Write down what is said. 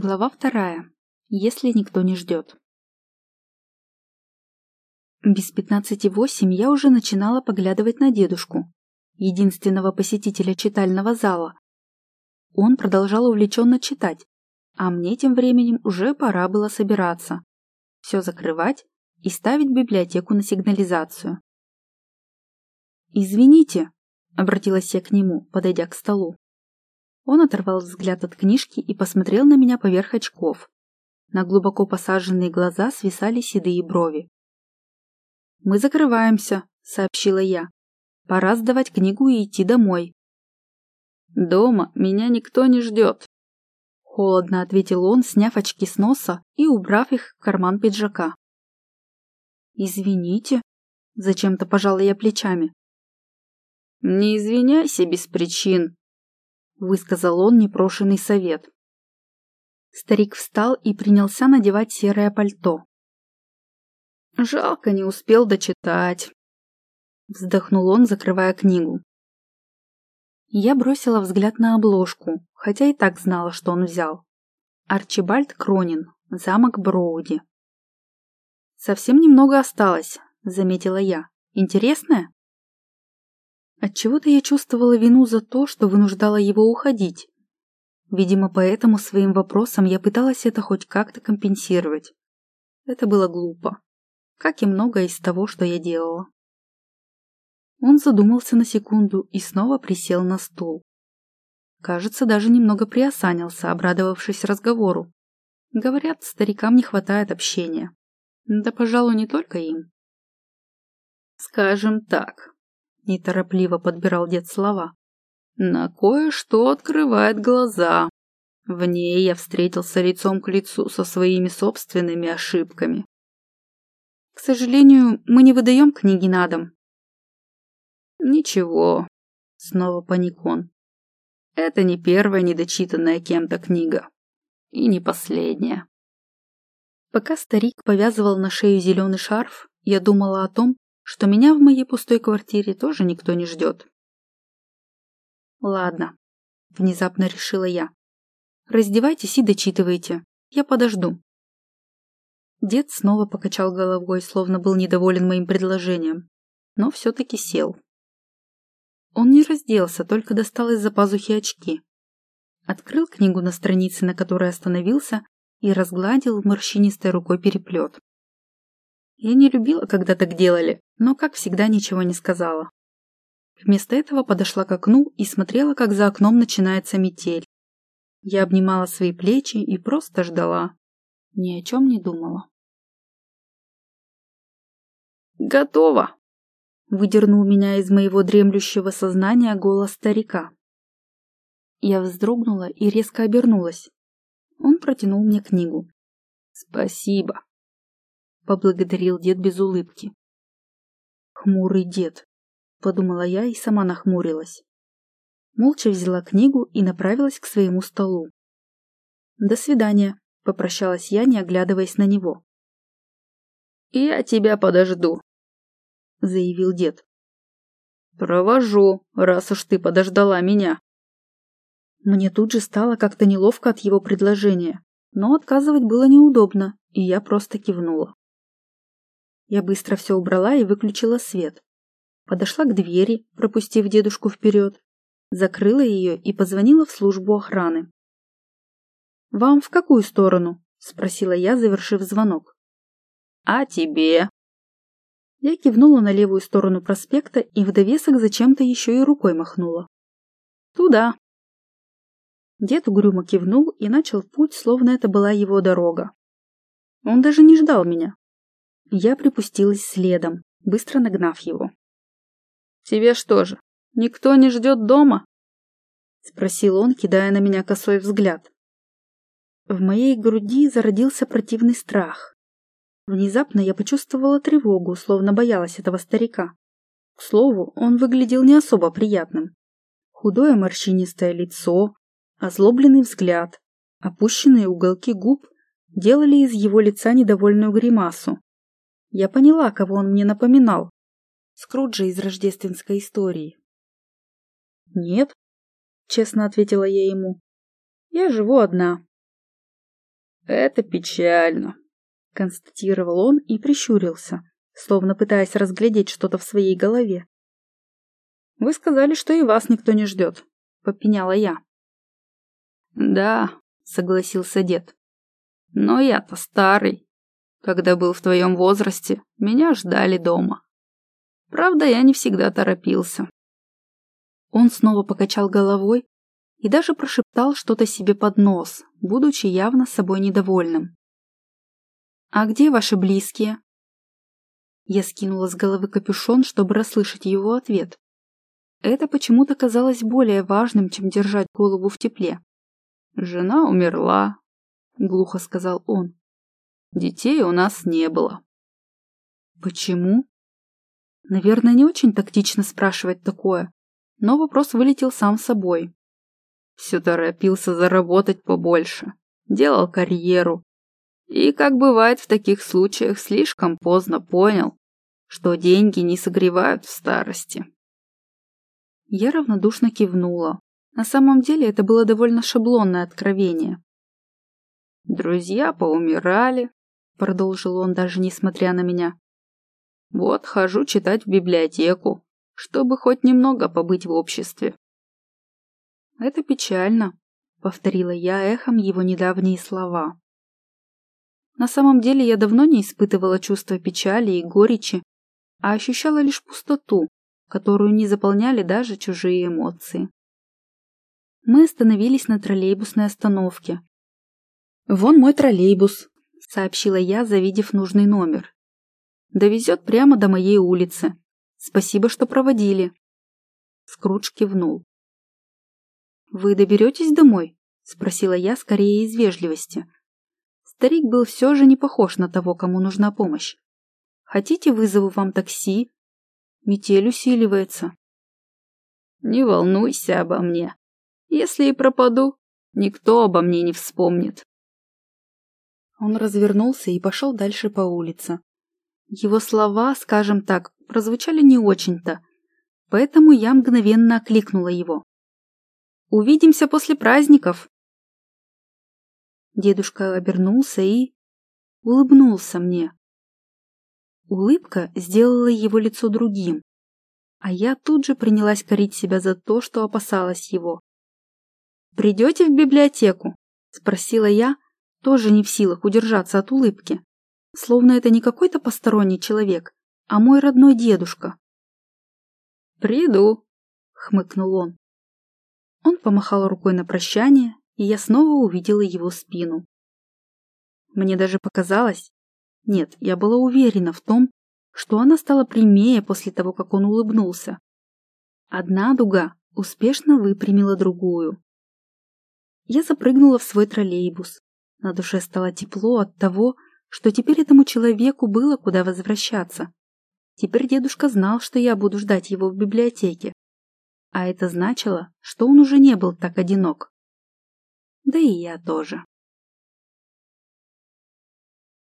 Глава вторая. Если никто не ждет. Без пятнадцати восемь я уже начинала поглядывать на дедушку, единственного посетителя читального зала. Он продолжал увлеченно читать, а мне тем временем уже пора было собираться, все закрывать и ставить библиотеку на сигнализацию. «Извините», — обратилась я к нему, подойдя к столу. Он оторвал взгляд от книжки и посмотрел на меня поверх очков. На глубоко посаженные глаза свисали седые брови. «Мы закрываемся», — сообщила я. «Пора сдавать книгу и идти домой». «Дома меня никто не ждет», — холодно ответил он, сняв очки с носа и убрав их в карман пиджака. «Извините», — зачем-то пожала я плечами. «Не извиняйся без причин», высказал он непрошенный совет. Старик встал и принялся надевать серое пальто. «Жалко, не успел дочитать», — вздохнул он, закрывая книгу. Я бросила взгляд на обложку, хотя и так знала, что он взял. Арчибальд Кронин, замок Броуди. «Совсем немного осталось», — заметила я. «Интересное?» Отчего-то я чувствовала вину за то, что вынуждала его уходить. Видимо, поэтому своим вопросом я пыталась это хоть как-то компенсировать. Это было глупо. Как и многое из того, что я делала. Он задумался на секунду и снова присел на стул. Кажется, даже немного приосанился, обрадовавшись разговору. Говорят, старикам не хватает общения. Да, пожалуй, не только им. Скажем так, неторопливо подбирал дед слова. На кое-что открывает глаза. В ней я встретился лицом к лицу со своими собственными ошибками. К сожалению, мы не выдаем книги на дом. Ничего, снова паник он. Это не первая недочитанная кем-то книга. И не последняя. Пока старик повязывал на шею зеленый шарф, я думала о том, что меня в моей пустой квартире тоже никто не ждет. Ладно, внезапно решила я. Раздевайтесь и дочитывайте. Я подожду. Дед снова покачал головой, словно был недоволен моим предложением, но все-таки сел. Он не разделся, только достал из-за пазухи очки. Открыл книгу на странице, на которой остановился, и разгладил морщинистой рукой переплет. Я не любила, когда так делали, но, как всегда, ничего не сказала. Вместо этого подошла к окну и смотрела, как за окном начинается метель. Я обнимала свои плечи и просто ждала. Ни о чем не думала. «Готово!» — выдернул меня из моего дремлющего сознания голос старика. Я вздрогнула и резко обернулась. Он протянул мне книгу. «Спасибо!» поблагодарил дед без улыбки. Хмурый дед, подумала я и сама нахмурилась. Молча взяла книгу и направилась к своему столу. До свидания, попрощалась я, не оглядываясь на него. Я тебя подожду, заявил дед. Провожу, раз уж ты подождала меня. Мне тут же стало как-то неловко от его предложения, но отказывать было неудобно, и я просто кивнула. Я быстро все убрала и выключила свет. Подошла к двери, пропустив дедушку вперед, закрыла ее и позвонила в службу охраны. «Вам в какую сторону?» – спросила я, завершив звонок. «А тебе?» Я кивнула на левую сторону проспекта и в довесок зачем-то еще и рукой махнула. «Туда». Дед угрюмо кивнул и начал путь, словно это была его дорога. Он даже не ждал меня, я припустилась следом, быстро нагнав его. «Тебе что же, никто не ждет дома?» — спросил он, кидая на меня косой взгляд. В моей груди зародился противный страх. Внезапно я почувствовала тревогу, словно боялась этого старика. К слову, он выглядел не особо приятным. Худое морщинистое лицо, озлобленный взгляд, опущенные уголки губ делали из его лица недовольную гримасу. Я поняла, кого он мне напоминал. Скруджа из рождественской истории. «Нет», — честно ответила я ему. «Я живу одна». Это печально, констатировал он и прищурился, словно пытаясь разглядеть что-то в своей голове. Вы сказали, что и вас никто не ждет, попеняла я. Да, согласился дед. Но я-то старый. Когда был в твоем возрасте, меня ждали дома. Правда, я не всегда торопился. Он снова покачал головой и даже прошептал что-то себе под нос, будучи явно собой недовольным. «А где ваши близкие?» Я скинула с головы капюшон, чтобы расслышать его ответ. Это почему-то казалось более важным, чем держать голову в тепле. «Жена умерла», — глухо сказал он. «Детей у нас не было». «Почему?» Наверное, не очень тактично спрашивать такое, но вопрос вылетел сам собой. Все торопился заработать побольше, делал карьеру. И, как бывает в таких случаях, слишком поздно понял, что деньги не согревают в старости. Я равнодушно кивнула. На самом деле это было довольно шаблонное откровение. «Друзья поумирали», — продолжил он, даже несмотря на меня. Вот хожу читать в библиотеку, чтобы хоть немного побыть в обществе. Это печально, повторила я эхом его недавние слова. На самом деле я давно не испытывала чувства печали и горечи, а ощущала лишь пустоту, которую не заполняли даже чужие эмоции. Мы остановились на троллейбусной остановке. «Вон мой троллейбус», — сообщила я, завидев нужный номер. Довезет прямо до моей улицы. Спасибо, что проводили. Скрудж кивнул. «Вы доберетесь домой?» — спросила я скорее из вежливости. Старик был все же не похож на того, кому нужна помощь. «Хотите, вызову вам такси?» Метель усиливается. «Не волнуйся обо мне. Если и пропаду, никто обо мне не вспомнит». Он развернулся и пошел дальше по улице. Его слова, скажем так, прозвучали не очень-то, поэтому я мгновенно окликнула его. «Увидимся после праздников!» Дедушка обернулся и... улыбнулся мне. Улыбка сделала его лицо другим, а я тут же принялась корить себя за то, что опасалась его. «Придете в библиотеку?» — спросила я, тоже не в силах удержаться от улыбки словно это не какой-то посторонний человек, а мой родной дедушка. «Приду», — хмыкнул он. Он помахал рукой на прощание, и я снова увидела его спину. Мне даже показалось, нет, я была уверена в том, что она стала прямее после того, как он улыбнулся. Одна дуга успешно выпрямила другую. Я запрыгнула в свой троллейбус. На душе стало тепло от того, что теперь этому человеку было куда возвращаться. Теперь дедушка знал, что я буду ждать его в библиотеке. А это значило, что он уже не был так одинок. Да и я тоже.